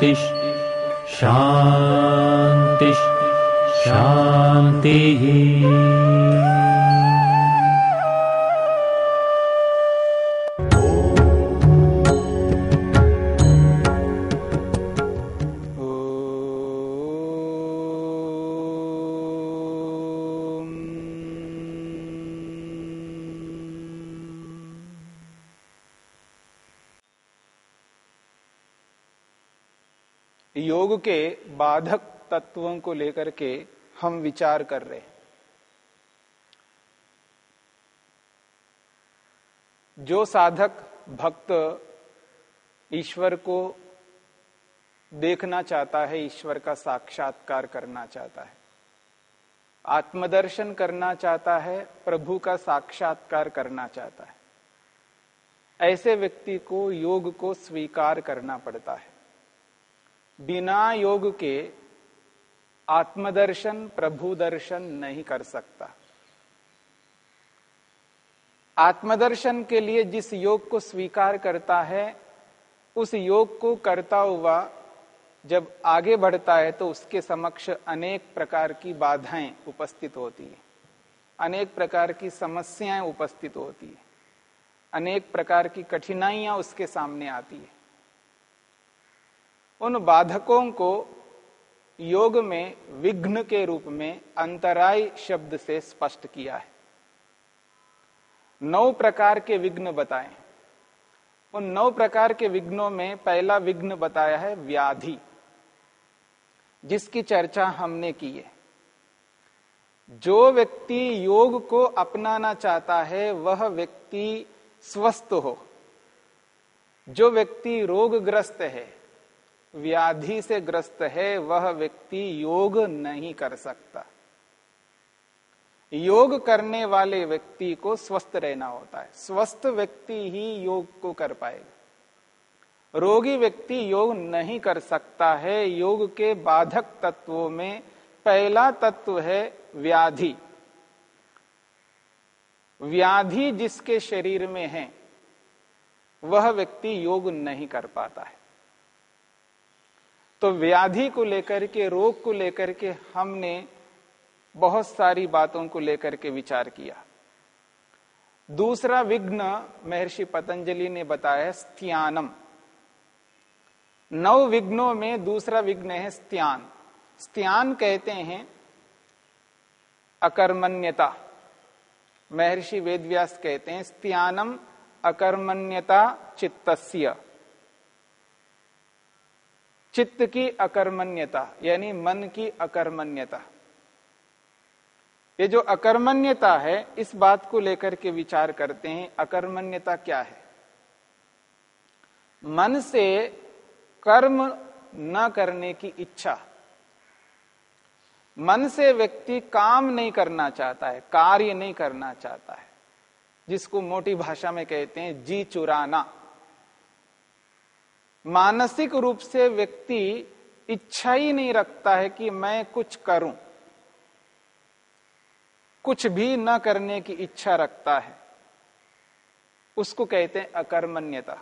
शान्तिः शांति। शान्तिः योग के बाधक तत्वों को लेकर के हम विचार कर रहे हैं। जो साधक भक्त ईश्वर को देखना चाहता है, ईश्वर का साक्षात्कार करना चाहता है, आत्मदर्शन करना चाहता है, प्रभु का साक्षात्कार करना चाहता है, ऐसे व्यक्ति को योग को स्वीकार करना पड़ता है। बिना योग के आत्मदर्शन प्रभु दर्शन नहीं कर सकता। आत्मदर्शन के लिए जिस योग को स्वीकार करता है, उस योग को करता हुआ जब आगे बढ़ता है तो उसके समक्ष अनेक प्रकार की बाधाएँ उपस्थित होती है। अनेक प्रकार की समस्याएँ उपस्थित होती है। अनेक प्रकार की कठिनाइयाँ उसके सामने आती है। उन बाधकों को योग में विघ्न के रूप में अंतराय शब्द से स्पष्ट किया है। नौ प्रकार के विघ्न बताए। उन नौ प्रकार के विघ्नों में पहला विघ्न बताया है व्याधि, जिसकी चर्चा हमने की है। जो व्यक्ति योग को अपनाना चाहता है, वह व्यक्ति स्वस्थ हो। जो व्यक्ति रोगग्रस्त है व्याधि से ग्रस्त है, वह व्यक्ति योग नहीं कर सकता। योग करने वाले व्यक्ति को स्वस्थ रहना होता है। स्वस्थ व्यक्ति ही योग को कर पाएगा। रोगी व्यक्ति योग नहीं कर सकता है, योग के बाधक तत्वों में पहला तत्व है व्याधि। व्याधि जिसके शरीर में है, वह व्यक्ति योग नहीं कर पाता है। तो व्याधि को लेकर के, रोग को लेकर के हमने बहुत सारी बातों को लेकर के विचार किया। दूसरा विघ्न महर्षि पतंजलि ने बताया स्त्यानम। नव विघ्नों में दूसरा विघ्न है स्त्यान। स्त्यान कहते हैं अकर्मण्यता। महर्षि वेदव्यास कहते हैं, स्त्यानम अकर्मण्यता चित्तस्य। चित्त की अकर्मण्यता, यानी मन की अकर्मण्यता। ये जो अकर्मण्यता है, इस बात को लेकर के विचार करते हैं, अकर्मण्यता क्या है? मन से कर्म न करने की इच्छा। मन से व्यक्ति काम नहीं करना चाहता है, कार्य नहीं करना चाहता है, जिसको मोटी भाषा में कहते हैं, जी चुराना। मानसिक रूप से व्यक्ति इच्छा ही नहीं रखता है कि मैं कुछ करूँ। कुछ भी न करने की इच्छा रखता है। उसको कहते हैं अकर्मण्यता।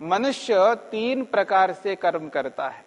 मनुष्य तीन प्रकार से कर्म करता है।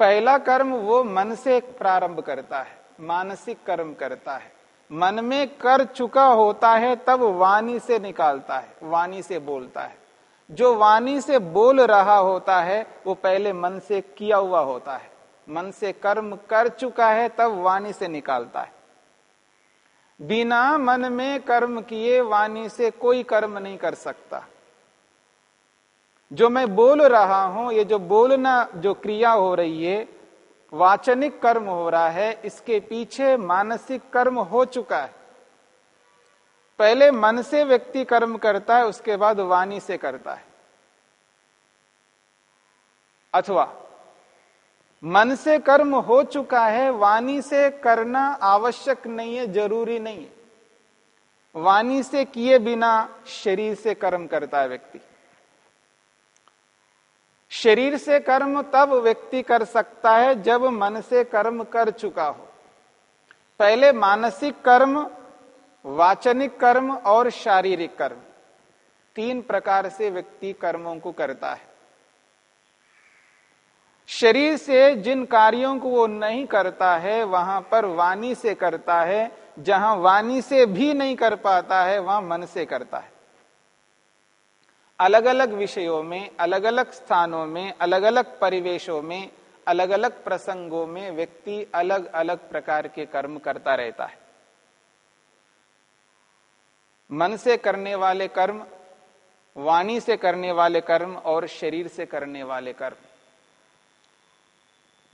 पहला कर्म वो मन से प्रारंभ करता है, मानसिक कर्म करता है। मन में कर चुका होता है तब वाणी से निकालता है, वाणी से बोलता है। जो वाणी से बोल रहा होता है, वो पहले मन से किया हुआ होता है। मन से कर्म कर चुका है, तब वाणी से निकालता है। बिना मन में कर्म किए वाणी से कोई कर्म नहीं कर सकता। जो मैं बोल रहा हूँ, ये जो बोलना, जो क्रिया हो रही है, वाचनिक कर्म हो रहा है, इसके पीछे मानसिक कर्म हो चुका है। पहले मन से व्यक्ति कर्म करता है, उसके बाद वाणी से करता है। अथवा, मन से कर्म हो चुका है, वाणी से करना आवश्यक नहीं है, ज़रूरी नहीं है। वाणी से किए बिना शरीर से कर्म करता है व्यक्ति। शरीर से कर्म तब व्यक्ति कर सकता है, जब मन से कर्म कर चुका हो। पहले मानसिक कर्म वाचनिक कर्म और शारीरिक कर्म, तीन प्रकार से व्यक्ति कर्मों को करता है। शरीर से जिन कार्यों को वो नहीं करता है, वहाँ पर वाणी से करता है। जहाँ वाणी से भी नहीं कर पाता है, वहाँ मन से करता है। अलग अलग विषयों में अलग अलग स्थानों में अलग अलग परिवेशों में अलग अलग प्रसंगों में व्यक्ति अलग अलग प्रकार के कर्म करता रहता है। मन से करने वाले कर्म वाणी से करने वाले कर्म और शरीर से करने वाले कर्म।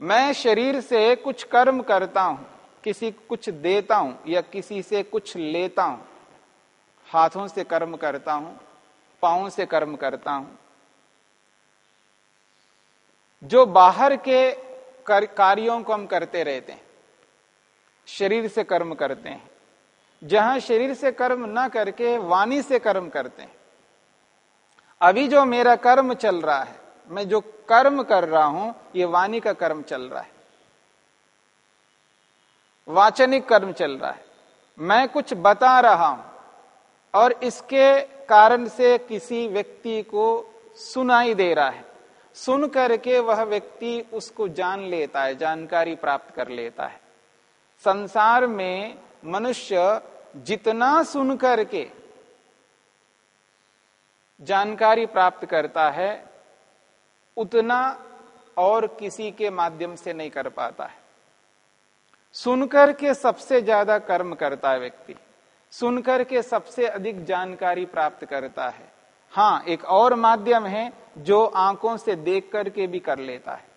मैं शरीर से कुछ कर्म करता हूँ किसी कुछ देता हूँ या किसी से कुछ लेता हूँ। हाथों से कर्म करता हूँ पाओ से कर्म करता हूँ। जो बाहर के कर, कार्यों को हम करते रहते हैं शरीर से कर्म करते हैं। जहाँ शरीर से कर्म ना करके वाणी से कर्म करते हैं। अभी जो मेरा कर्म चल रहा है, मैं जो कर्म कर रहा हूँ, ये वाणी का कर्म चल रहा है। वाचनिक कर्म चल रहा है। मैं कुछ बता रहा हूँ और इसके कारण से किसी व्यक्ति को सुनाई दे रहा है। सुन करके वह व्यक्ति उसको जान लेता है, जानकारी प्राप्त कर लेता है। संसार में मनुष्य जितना सुन करके जानकारी प्राप्त करता है, उतना और किसी के माध्यम से नहीं कर पाता है। सुनकर के सबसे ज़्यादा कर्म करता है व्यक्ति। सुनकर के सबसे अधिक जानकारी प्राप्त करता है। हाँ एक और माध्यम है जो आँखों से देख करके भी कर लेता है।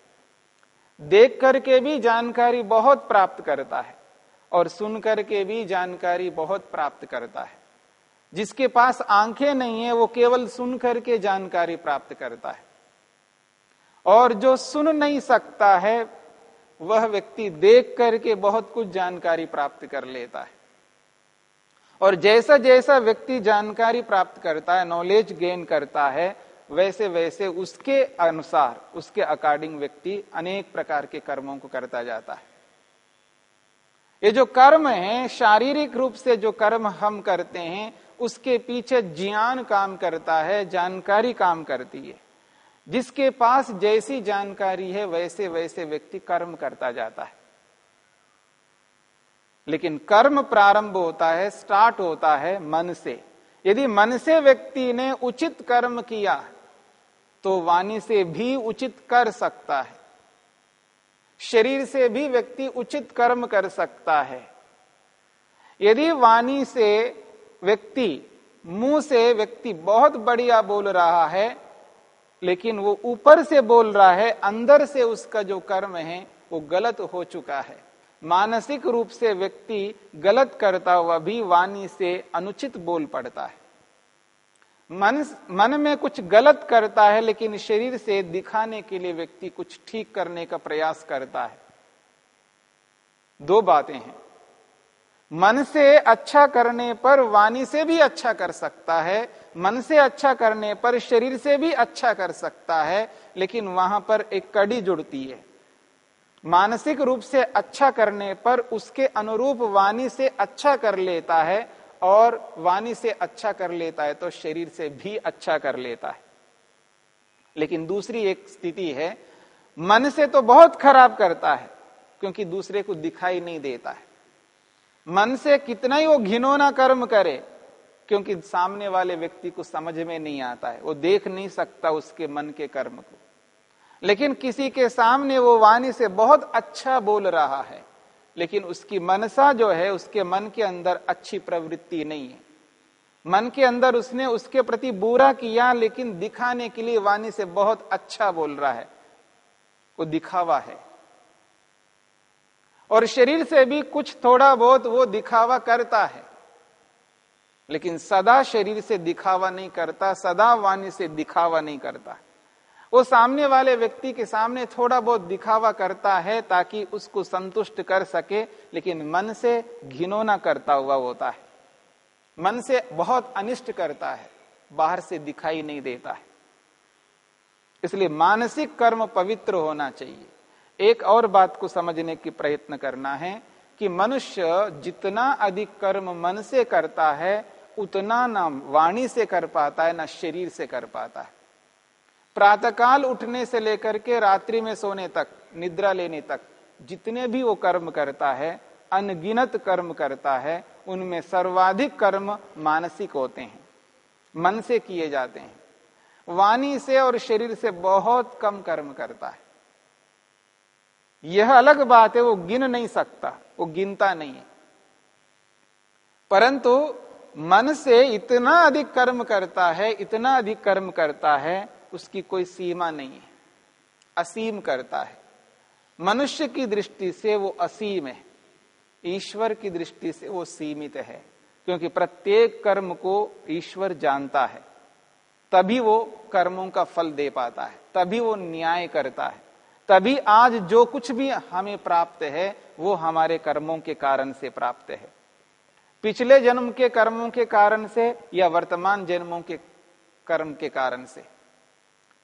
देख करके भी जानकारी बहुत प्राप्त करता है। और सुन करके भी जानकारी बहुत प्राप्त करता है। जिसके पास आँखें नहीं है, वो केवल सुन करके जानकारी प्राप्त करता है। और जो सुन नहीं सकता है, वह व्यक्ति देख करके बहुत कुछ जानकारी प्राप्त कर लेता है। और जैसा जैसा व्यक्ति जानकारी प्राप्त करता है नॉलेज गेन करता है वैसे वैसे उसके अनुसार, उसके अकॉर्डिंग व्यक्ति अनेक प्रकार के कर्मों को करता जाता है। ये जो कर्म है, शारीरिक रूप से जो कर्म हम करते हैं, उसके पीछे ज्ञान काम करता है, जानकारी काम करती है। जिसके पास जैसी जानकारी है वैसे वैसे व्यक्ति कर्म करता जाता है। लेकिन कर्म प्रारंभ होता है, स्टार्ट होता है मन से। यदि मन से व्यक्ति ने उचित कर्म किया तो वाणी से भी उचित कर सकता है। शरीर से भी व्यक्ति उचित कर्म कर सकता है। यदि वाणी से व्यक्ति, मुँह से व्यक्ति बहुत बढ़िया बोल रहा है, लेकिन वो ऊपर से बोल रहा है, अंदर से उसका जो कर्म है, वो गलत हो चुका है। मानसिक रूप से व्यक्ति गलत करता हुआ भी वाणी से अनुचित बोल पड़ता है। मन मन में कुछ गलत करता है, लेकिन शरीर से दिखाने के लिए व्यक्ति कुछ ठीक करने का प्रयास करता है। दो बातें हैं। मन से अच्छा करने पर वाणी से भी अच्छा कर सकता है, मन से अच्छा करने पर शरीर से भी अच्छा कर सकता है, लेकिन वहाँ पर एक कड़ी जुड़ती है। मानसिक रूप से अच्छा करने पर उसके अनुरूप वाणी से अच्छा कर लेता है और वाणी से अच्छा कर लेता है तो शरीर से भी अच्छा कर लेता है। लेकिन दूसरी एक स्थिति है, मन से तो बहुत खराब करता है, क्योंकि दूसरे को दिखाई नहीं देता है। मन से कितना ही वो घिनौना कर्म करे, क्योंकि सामने वाले व्यक्ति को समझ में नहीं आता है, वो देख नहीं सकता उसके मन के कर्म को। लेकिन किसी के सामने वो वाणी से बहुत अच्छा बोल रहा है लेकिन उसकी मनसा जो है, उसके मन के अंदर अच्छी प्रवृत्ति नहीं है। मन के अंदर उसने उसके प्रति बुरा किया, लेकिन दिखाने के लिए वाणी से बहुत अच्छा बोल रहा है। वो दिखावा है। और शरीर से भी कुछ थोड़ा बहुत वो दिखावा करता है। लेकिन सदा शरीर से दिखावा नहीं करता, सदा वाणी से दिखावा नहीं करता। वो सामने वाले व्यक्ति के सामने थोड़ा बहुत दिखावा करता है ताकि उसको संतुष्ट कर सके, लेकिन मन से घिनौना करता हुआ होता है। मन से बहुत अनिष्ट करता है, बाहर से दिखाई नहीं देता है। इसलिए मानसिक कर्म पवित्र होना चाहिए। एक और बात को समझने की प्रयत्न करना है कि मनुष्य जितना अधिक कर्म मन से करता है, उतना ना वाणी से कर पाता है, ना शरीर से कर पाता है। प्रातःकाल उठने से लेकर के रात्रि में सोने तक, निद्रा लेने तक, जितने भी वो कर्म करता है, अनगिनत कर्म करता है, उनमें सर्वाधिक कर्म मानसिक होते हैं, मन से किए जाते हैं। वाणी से और शरीर से बहुत कम कर्म करता है। यह अलग बात है, वो गिन नहीं सकता, वो गिनता नहीं है। परंतु मन से इतना अधिक कर्म करता है, इतना अधिक कर्म करता है उसकी कोई सीमा नहीं है। असीम करता है। मनुष्य की दृष्टि से वो असीम है। ईश्वर की दृष्टि से वो सीमित है। क्योंकि प्रत्येक कर्म को ईश्वर जानता है। तभी वो कर्मों का फल दे पाता है। तभी वो न्याय करता है। तभी आज जो कुछ भी हमें प्राप्त है, वो हमारे कर्मों के कारण से प्राप्त है। पिछले जन्म के कर्मों के कारण से या वर्तमान जन्मों के कर्म के कारण से।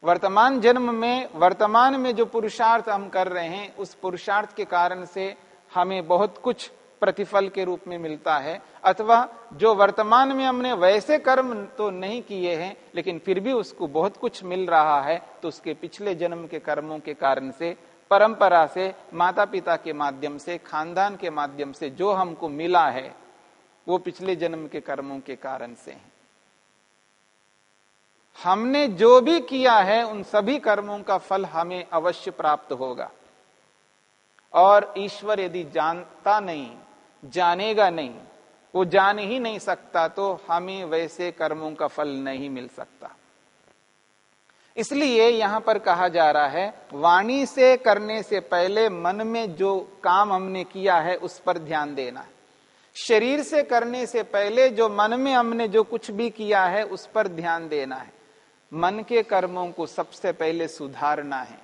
वर्तमान जन्म में, वर्तमान में जो पुरुषार्थ हम कर रहे हैं, उस पुरुषार्थ के कारण से हमें बहुत कुछ प्रतिफल के रूप में मिलता है। अथवा जो वर्तमान में हमने वैसे कर्म तो नहीं किए हैं, लेकिन फिर भी उसको बहुत कुछ मिल रहा है तो उसके पिछले जन्म के कर्मों के कारण से, परंपरा से माता पिता के माध्यम से, खानदान के माध्यम से जो हमको मिला है, वो पिछले जन्म के कर्मों के कारण से है। हमने जो भी किया है, उन सभी कर्मों का फल हमें अवश्य प्राप्त होगा। और ईश्वर यदि जानता नहीं, जानेगा नहीं, वो जान ही नहीं सकता तो हमें वैसे कर्मों का फल नहीं मिल सकता। इसलिए यहाँ पर कहा जा रहा है, वाणी से करने से पहले मन में जो काम हमने किया है, उस पर ध्यान देना। है शरीर से करने से पहले जो मन में हमने जो कुछ भी किया है, उस पर ध्यान देना है। मन के कर्मों को सबसे पहले सुधारना है।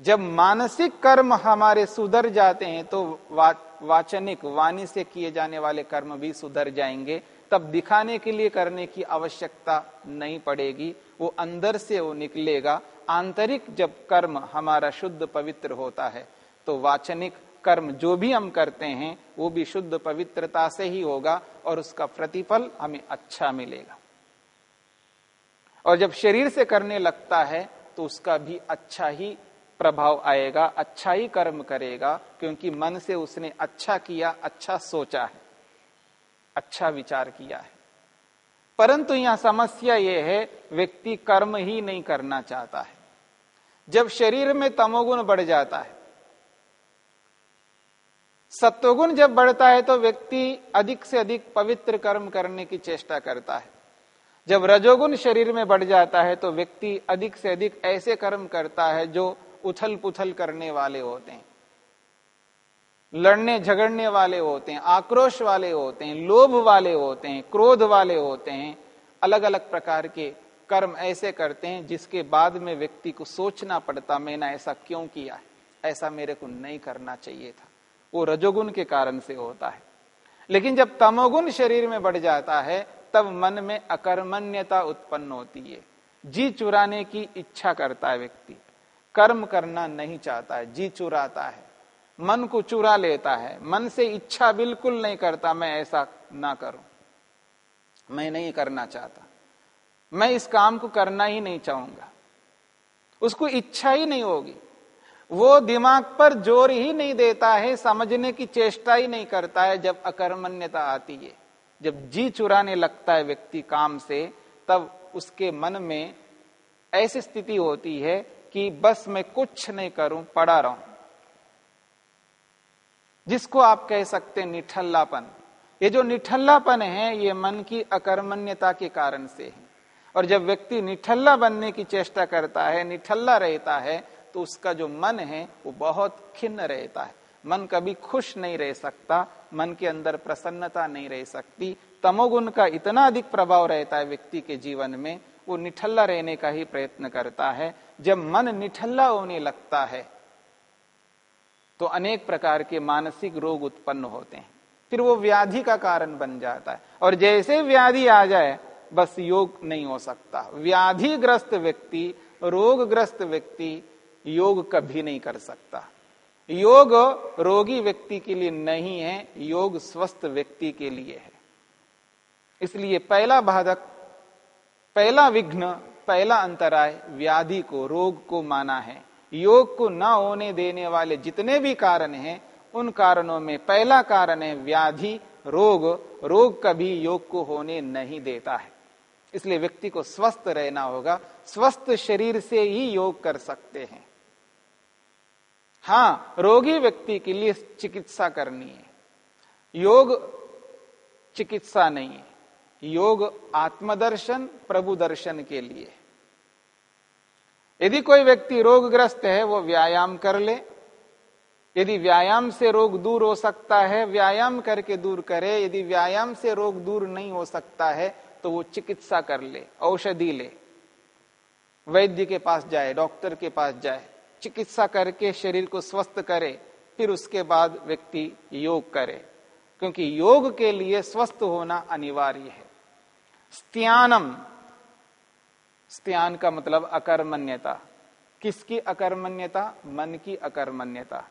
जब मानसिक कर्म हमारे सुधर जाते हैं तो वा, वाचनिक वाणी से किए जाने वाले कर्म भी सुधर जाएँगे। तब दिखाने के लिए करने की आवश्यकता नहीं पड़ेगी वो अंदर से वो निकलेगा। आंतरिक जब कर्म हमारा शुद्ध पवित्र होता है तो वाचनिक कर्म जो भी हम करते हैं वो भी शुद्ध पवित्रता से ही होगा और उसका प्रतिफल हमें अच्छा मिलेगा। और जब शरीर से करने लगता है तो उसका भी अच्छा ही प्रभाव आएगा अच्छा ही कर्म करेगा, क्योंकि मन से उसने अच्छा किया अच्छा सोचा है अच्छा विचार किया है। परंतु यहाँ समस्या यह है, व्यक्ति कर्म ही नहीं करना चाहता है। जब शरीर में तमोगुण बढ़ जाता है, सत्वगुण जब बढ़ता है तो व्यक्ति अधिक से अधिक पवित्र कर्म करने की चेष्टा करता है। जब रजोगुण शरीर में बढ़ जाता है तो व्यक्ति अधिक से अधिक ऐसे कर्म करता है जो उथल पुथल करने वाले होते हैं। लड़ने, झगड़ने वाले होते हैं, आक्रोश वाले होते हैं, लोभ वाले होते हैं, क्रोध वाले होते हैं। अलग अलग प्रकार के कर्म ऐसे करते हैं जिसके बाद में व्यक्ति को सोचना पड़ता, मैंने ऐसा क्यों किया है? ऐसा मेरे को नहीं करना चाहिए था। वो रजोगुण के कारण से होता है। लेकिन जब तमोगुण शरीर में बढ़ जाता है तब मन में अकर्मण्यता उत्पन्न होती है। जी चुराने की इच्छा करता है व्यक्ति। कर्म करना नहीं चाहता है, जी चुराता है। मन को चुरा लेता है। मन से इच्छा बिल्कुल नहीं करता, मैं ऐसा ना करूँ। मैं नहीं करना चाहता। मैं इस काम को करना ही नहीं चाहूँगा। उसको इच्छा ही नहीं होगी। वो दिमाग पर ज़ोर ही नहीं देता है, समझने की चेष्टा ही नहीं करता है जब अकर्मण्यता आती है। जब जी चुराने लगता है व्यक्ति काम से, तब उसके मन में ऐसी स्थिति होती है कि बस मैं कुछ नहीं करूँ, पड़ा रहूँ। जिसको आप कह सकते हैं निठल्लापन। ये जो निठल्लापन है, ये मन की अकर्मण्यता के कारण से है। और जब व्यक्ति निठल्ला बनने की चेष्टा करता है, निठल्ला रहता है तो उसका जो मन है, वो बहुत खिन्न रहता है। मन कभी खुश नहीं रह सकता मन के अंदर प्रसन्नता नहीं रह सकती। तमोगुण का इतना अधिक प्रभाव रहता है व्यक्ति के जीवन में, वो निठल्ला रहने का ही प्रयत्न करता है। जब मन निठल्ला होने लगता है तो अनेक प्रकार के मानसिक रोग उत्पन्न होते हैं। फिर वो व्याधि का कारण बन जाता है। और जैसे व्याधि आ जाए, बस योग नहीं हो सकता। व्याधिग्रस्त व्यक्ति, रोगग्रस्त व्यक्ति योग कभी नहीं कर सकता। योग रोगी व्यक्ति के लिए नहीं है, योग स्वस्थ व्यक्ति के लिए है। इसलिए पहला बाधक, पहला विघ्न, पहला अंतराय व्याधि को, रोग को माना है। योग को न होने देने वाले जितने भी कारण हैं, उन कारणों में पहला कारण है व्याधि, रोग। रोग कभी योग को होने नहीं देता है। इसलिए व्यक्ति को स्वस्थ रहना होगा, स्वस्थ शरीर से ही योग कर सकते हैं। हाँ रोगी व्यक्ति के लिए चिकित्सा करनी है। योग चिकित्सा नहीं है। योग आत्मदर्शन, प्रभु दर्शन के लिए। यदि कोई व्यक्ति रोगग्रस्त है, वो व्यायाम कर ले। यदि व्यायाम से रोग दूर हो सकता है, व्यायाम करके दूर करे। यदि व्यायाम से रोग दूर नहीं हो सकता है तो वो चिकित्सा कर ले, औषधि ले। वैद्य के पास जाए, डॉक्टर के पास जाए। चिकित्सा करके शरीर को स्वस्थ करे, फिर उसके बाद व्यक्ति योग करे। क्योंकि योग के लिए स्वस्थ होना अनिवार्य है। स्त्यानम, स्त्यान का मतलब अकर्मण्यता। किसकी अकर्मण्यता? मन की अकर्मण्यता।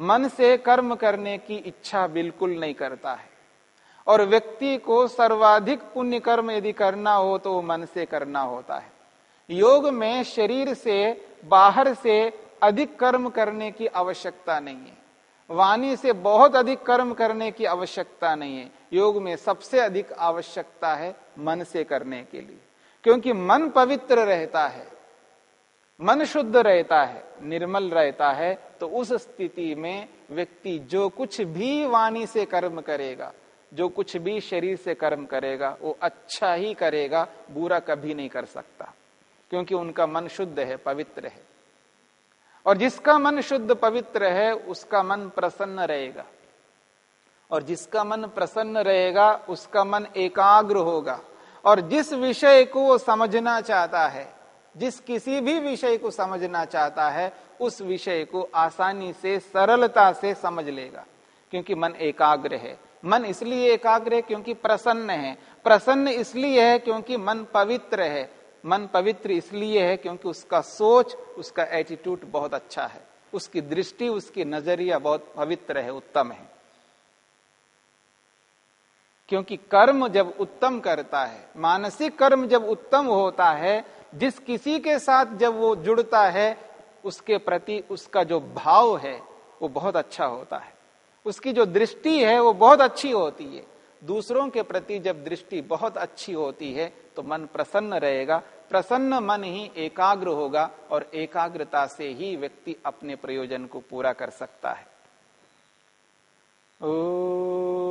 मन से कर्म करने की इच्छा बिल्कुल नहीं करता है। और व्यक्ति को सर्वाधिक पुण्य कर्म यदि करना हो तो मन से करना होता है। योग में शरीर से बाहर से अधिक कर्म करने की आवश्यकता नहीं है। वाणी से बहुत अधिक कर्म करने की आवश्यकता नहीं है। योग में सबसे अधिक आवश्यकता है मन से करने के लिए। क्योंकि मन पवित्र रहता है, मन शुद्ध रहता है, निर्मल रहता है तो उस स्थिति में व्यक्ति जो कुछ भी वाणी से कर्म करेगा, जो कुछ भी शरीर से कर्म करेगा, वो अच्छा ही करेगा, बुरा कभी नहीं कर सकता। क्योंकि उनका मन शुद्ध है, पवित्र है। और जिसका मन शुद्ध, पवित्र है, उसका मन प्रसन्न रहेगा। और जिसका मन प्रसन्न रहेगा, उसका मन एकाग्र होगा। और जिस विषय को वो समझना चाहता है, जिस किसी भी विषय को समझना चाहता है, उस विषय को आसानी से, सरलता से समझ लेगा। क्योंकि मन एकाग्र है। मन इसलिए एकाग्र है क्योंकि प्रसन्न है। प्रसन्न इसलिए है क्योंकि मन पवित्र है। मन पवित्र इसलिए है क्योंकि उसका सोच, उसका एटीट्यूड बहुत अच्छा है। उसकी दृष्टि, उसकी नज़रिया बहुत पवित्र है, उत्तम है। क्योंकि कर्म जब उत्तम करता है, मानसिक कर्म जब उत्तम होता है, जिस किसी के साथ जब वो जुड़ता है, उसके प्रति उसका जो भाव है, वो बहुत अच्छा होता है। उसकी जो दृष्टि है, वो बहुत अच्छी होती है। दूसरों के प्रति जब दृष्टि बहुत अच्छी होती है तो मन प्रसन्न रहेगा। प्रसन्न मन ही एकाग्र होगा और एकाग्रता से ही व्यक्ति अपने प्रयोजन को पूरा कर सकता है। ओ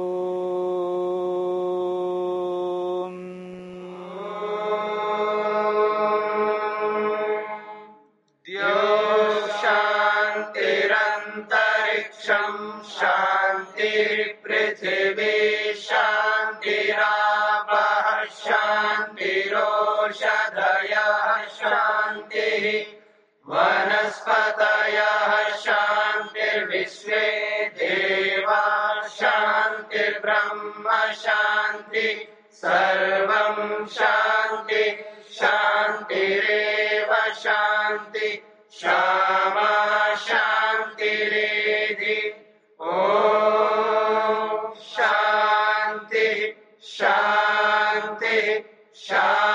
शान्तिर्विश्वे देवा शान्तिर्ब्रह्म शान्ति सर्वम् शान्ति शान्तिरेव शान्ति श्यामा शान्तिरेधि। ॐ शान्तिः शान्तिः शान्तिः।